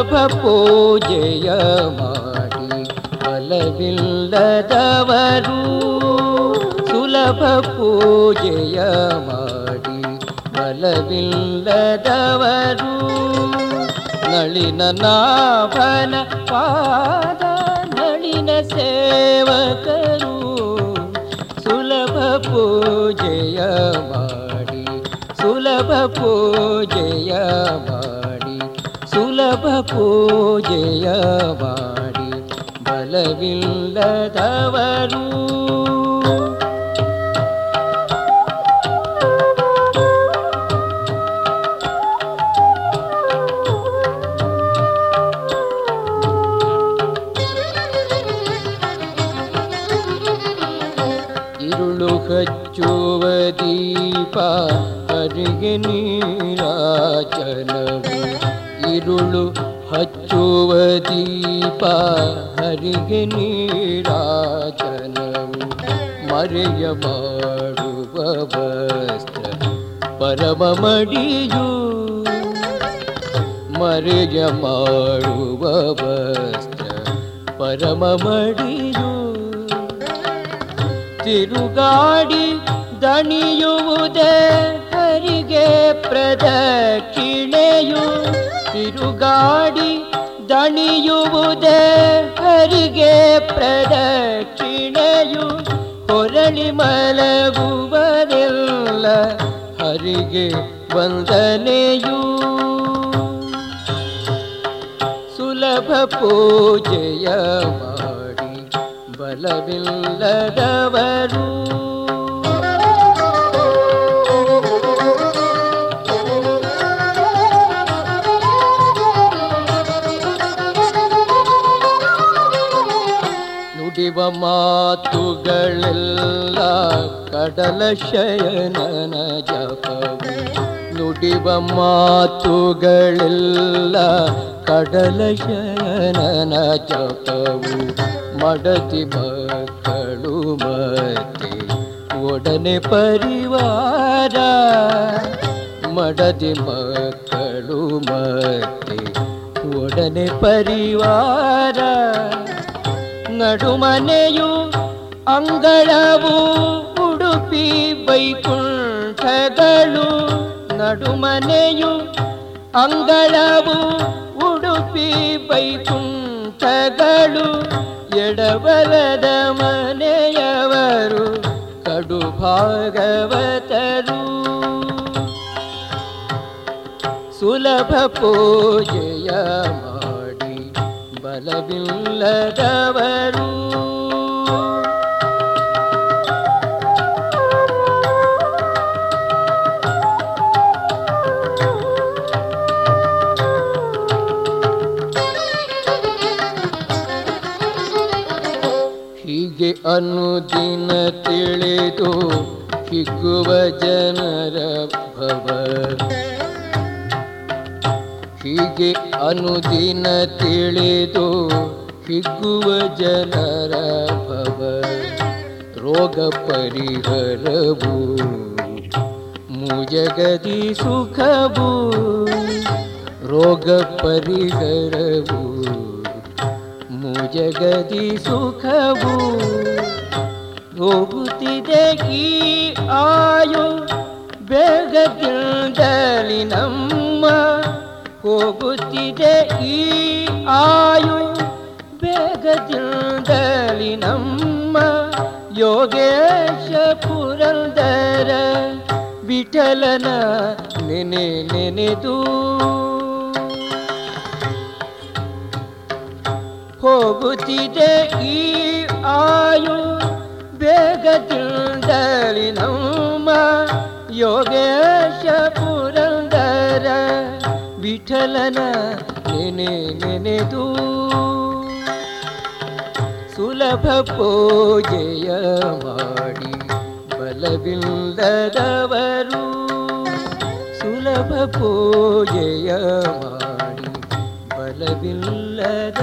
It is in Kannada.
ಪೂಜೆಯ ಮಾಡಿ ಬಲವಿಲ್ಲದವರು ಸುಲಭ ಪೂಜೆಯ ಮಾಡಿ ಬಲವಿಲ್ಲದವರು ನಳಿನ ನಾಭನ ಪಾದ ನಳಿನ ಸೇವಕರು ಸುಲಭ ಪೂಜೆಯ ಮಾಡಿ ಸುಲಭ ಪೂಜೆಯ ಮಾಡಿ ಸುಲಭ ಪೂಜೆಯ ಮಾಡಿ ಬಲವಿಲ್ಲದವರು. ಹಚ್ಚುವ ದೀಪ ಹರಿಗೆ ನೀರಾಚಲವು. ഇരുಳು ಹಚ್ಚುವ ದೀಪ ಹರಿಗೆ ನೀರಾಚನವು ಮರೆಯ ಮಾಡುವ ವಸ್ತ್ರ ಪರಮ ಮಡಿಯು. ಮರೆಯ ಮಾಡುವ ವಸ್ತ್ರ ಪರಮ ಮಡಿಯು. ತಿರುಗಾಡಿ ದಣಿಯುವುದೇ ಹರಿಗೆ ಪ್ರದಕ್ಷಿಣೆಯು. ತಿರುಗಾಡಿ ದಣಿಯುವುದೇ ಹರಿಗೆ ಪ್ರದಕ್ಷಿಣೆಯು. ಹೊರಳಿ ಮಲಗುವರೆಲ್ಲ ಹರಿಗೆ ವಂದನೆಯು. ಸುಲಭ ಪೂಜೆಯ ಬಲವಿಲ್ಲದವರು ನುಡಿವ ಮಾತುಗಳೆಲ್ಲ ಕಡಲ ಶಯನನ ಜಪವು. ನುಡಿವ ಮಾತುಗಳೆಲ್ಲ ಕಡಲ ಶಯನನ ಜಪವು. ಮಡತಿ ಮಕ್ಕಳು ಮತ್ತೆ ಒಡನೆ ಪರಿವಾರ ಮಡದಿ ಮಕ್ಕಳು ಮತ್ತೆ ಒಡನೆ ಪರಿವಾರ ನಡುಮನೆಯು ಅಂಗಳವು ಉಡುಪಿ ವೈಕುಂಠಗಳು ನಡುಮನೆಯು ಅಂಗಳವು ಉಡುಪಿ ವೈಕುಂಠಗಳು ಎಡಬಲದ ಮನೆಯವರು ಕಡು ಭಾಗವತರು ಸುಲಭ ಪೂಜೆಯ ಮಾಡಿ ಬಲವಿಲ್ಲದವರು. ಹೀಗೆ ಅನುದಿನ ತಿಳಿದು ಹಿಗ್ಗುವ ಜನರ ಭವ ಹೀಗೆ ಅನುದಿನ ತಿಳಿದು ಹಿಗ್ಗುವ ಜನರ ಭವ ರೋಗ ಪರಿಹರವು ಮುಜಗದಿ ಸುಖವು ರೋಗ ಪರಿಹರವು ಮುಜಗದಿ ಸುಖವು ಹೋಗುತ್ತಿದೆ ಈ ಆಯು ಬೇಗದಿಂದಲಿ ನಮ್ಮ ಹೋಗುತ್ತಿದೆ ಈ ಆಯು ಬೇಗದಿಂದಲಿ ನಮ್ಮ ಯೋಗೇಶ ಪುರಂದರ ವಿಠಲನ ನೆನೆ ನೆನೆದು ಹೋಗುತ್ತಿದೆ ಈ ಆಯು ಬೇಗದಿಂದಲಿ ನಮ್ಮ ಯೋಗೇಶ ಪುರಂದರ ವಿಠಲನ ನೆನೆ ನೆನೆದು. ಸುಲಭ ಪೂಜೆಯ ಮಾಡಿ ಬಲವಿಲ್ಲದವರು. ಸುಲಭ ಪೂಜೆಯ ಮಾಡಿ ಬಲವಿಲ್ಲದ